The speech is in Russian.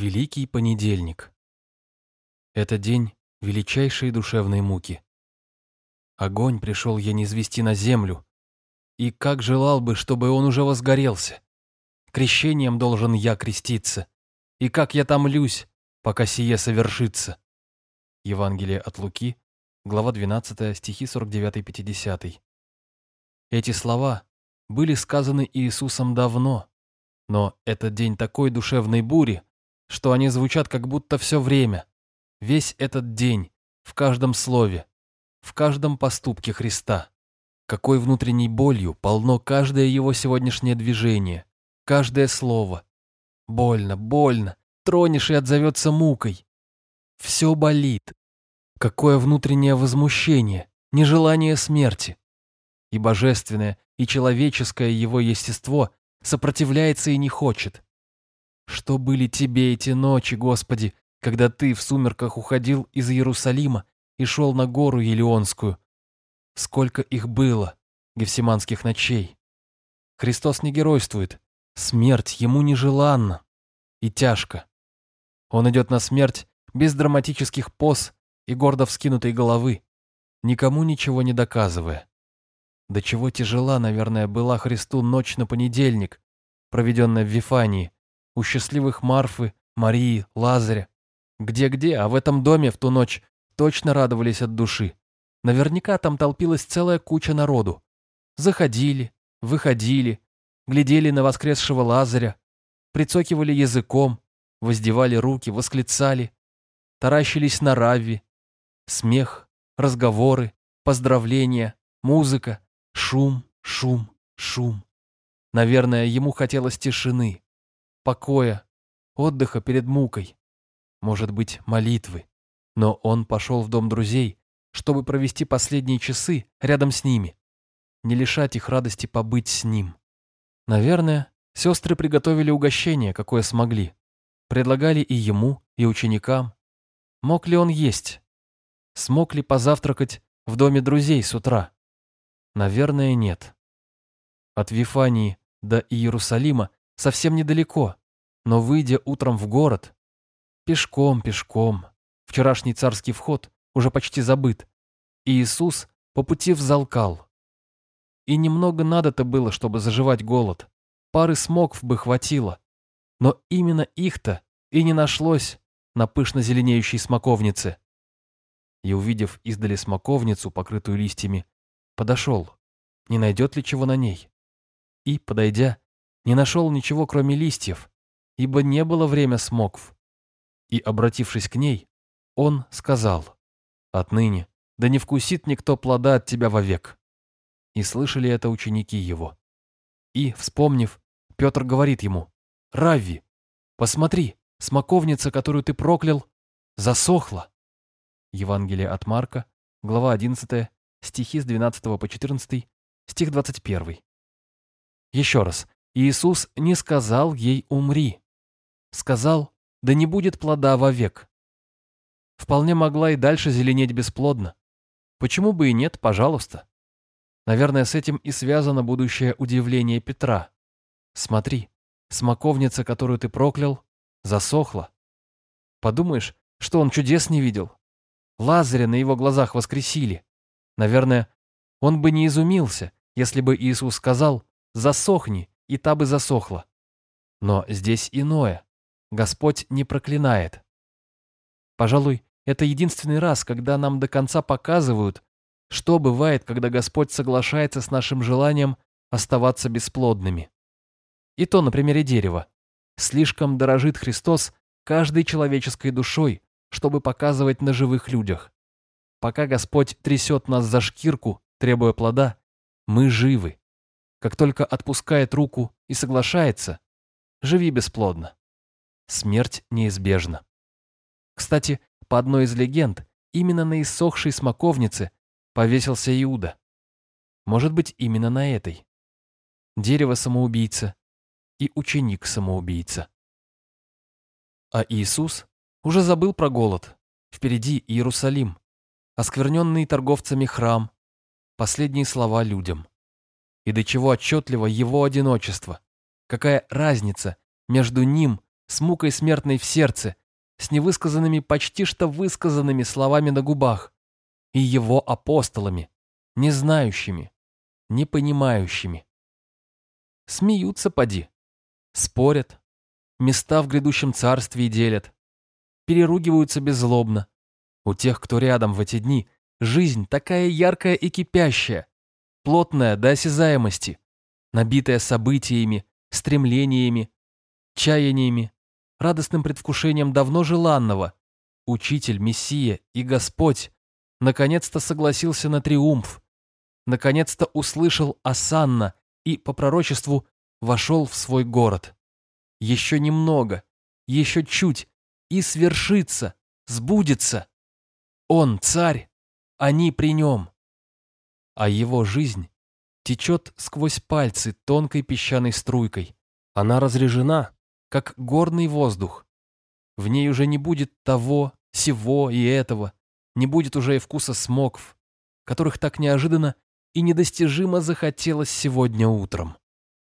Великий понедельник. Это день величайшей душевной муки. Огонь пришел я не звести на землю, и как желал бы, чтобы он уже возгорелся. Крещением должен я креститься, и как я томлюсь, пока сие совершится. Евангелие от Луки, глава 12, стихи 49-50. Эти слова были сказаны Иисусом давно, но этот день такой душевной бури, что они звучат как будто все время, весь этот день, в каждом слове, в каждом поступке Христа. Какой внутренней болью полно каждое его сегодняшнее движение, каждое слово. Больно, больно, тронешь и отзовется мукой. Все болит. Какое внутреннее возмущение, нежелание смерти. И божественное, и человеческое его естество сопротивляется и не хочет. Что были тебе эти ночи, Господи, когда Ты в сумерках уходил из Иерусалима и шел на гору Елеонскую? Сколько их было, гефсиманских ночей? Христос не геройствует. Смерть ему нежеланна и тяжко. Он идет на смерть без драматических поз и гордо вскинутой головы, никому ничего не доказывая. До чего тяжела, наверное, была Христу ночь на понедельник, проведенная в Вифании, у счастливых Марфы, Марии, Лазаря. Где-где, а в этом доме в ту ночь точно радовались от души. Наверняка там толпилась целая куча народу. Заходили, выходили, глядели на воскресшего Лазаря, прицокивали языком, воздевали руки, восклицали, таращились на Равви. Смех, разговоры, поздравления, музыка, шум, шум, шум. Наверное, ему хотелось тишины, покоя, отдыха перед мукой, может быть, молитвы. Но он пошел в дом друзей, чтобы провести последние часы рядом с ними, не лишать их радости побыть с ним. Наверное, сестры приготовили угощение, какое смогли. Предлагали и ему, и ученикам. Мог ли он есть? Смог ли позавтракать в доме друзей с утра? Наверное, нет. От Вифании до Иерусалима совсем недалеко, но выйдя утром в город, пешком, пешком, вчерашний царский вход уже почти забыт, и Иисус по пути взалкал. И немного надо-то было, чтобы заживать голод. Пары смоков бы хватило. Но именно их-то и не нашлось на пышно зеленеющей смоковнице. И, увидев издали смоковницу, покрытую листьями, подошел, не найдет ли чего на ней. И, подойдя, не нашел ничего, кроме листьев, ибо не было время смокв. И, обратившись к ней, он сказал, «Отныне да не вкусит никто плода от тебя вовек». И слышали это ученики его. И, вспомнив, Петр говорит ему, «Равви, посмотри, смоковница, которую ты проклял, засохла». Евангелие от Марка, глава 11, стихи с 12 по 14, стих 21. Еще раз, Иисус не сказал ей «умри». Сказал «да не будет плода вовек». Вполне могла и дальше зеленеть бесплодно. Почему бы и нет, пожалуйста. Наверное, с этим и связано будущее удивление Петра. Смотри, смоковница, которую ты проклял, засохла. Подумаешь, что он чудес не видел. Лазаря на его глазах воскресили. Наверное, он бы не изумился, если бы Иисус сказал «засохни», и та бы засохла. Но здесь иное. Господь не проклинает. Пожалуй, это единственный раз, когда нам до конца показывают, что бывает, когда Господь соглашается с нашим желанием оставаться бесплодными. И то на примере дерева. Слишком дорожит Христос каждой человеческой душой, чтобы показывать на живых людях. Пока Господь трясет нас за шкирку, требуя плода, мы живы. Как только отпускает руку и соглашается, живи бесплодно. Смерть неизбежна. Кстати, по одной из легенд, именно на иссохшей смоковнице повесился Иуда. Может быть, именно на этой. Дерево-самоубийца и ученик-самоубийца. А Иисус уже забыл про голод. Впереди Иерусалим, оскверненный торговцами храм, последние слова людям и до чего отчетливо его одиночество. Какая разница между ним, с мукой смертной в сердце, с невысказанными, почти что высказанными словами на губах, и его апостолами, не знающими, не понимающими. Смеются поди, спорят, места в грядущем царстве делят, переругиваются беззлобно. У тех, кто рядом в эти дни, жизнь такая яркая и кипящая, плотная до осязаемости, набитая событиями, стремлениями, чаяниями, радостным предвкушением давно желанного. Учитель, Мессия и Господь наконец-то согласился на триумф, наконец-то услышал Асанна и, по пророчеству, вошел в свой город. Еще немного, еще чуть, и свершится, сбудется. Он царь, они при нем. А его жизнь течет сквозь пальцы тонкой песчаной струйкой. Она разрежена, как горный воздух. В ней уже не будет того, сего и этого, не будет уже и вкуса смокв, которых так неожиданно и недостижимо захотелось сегодня утром.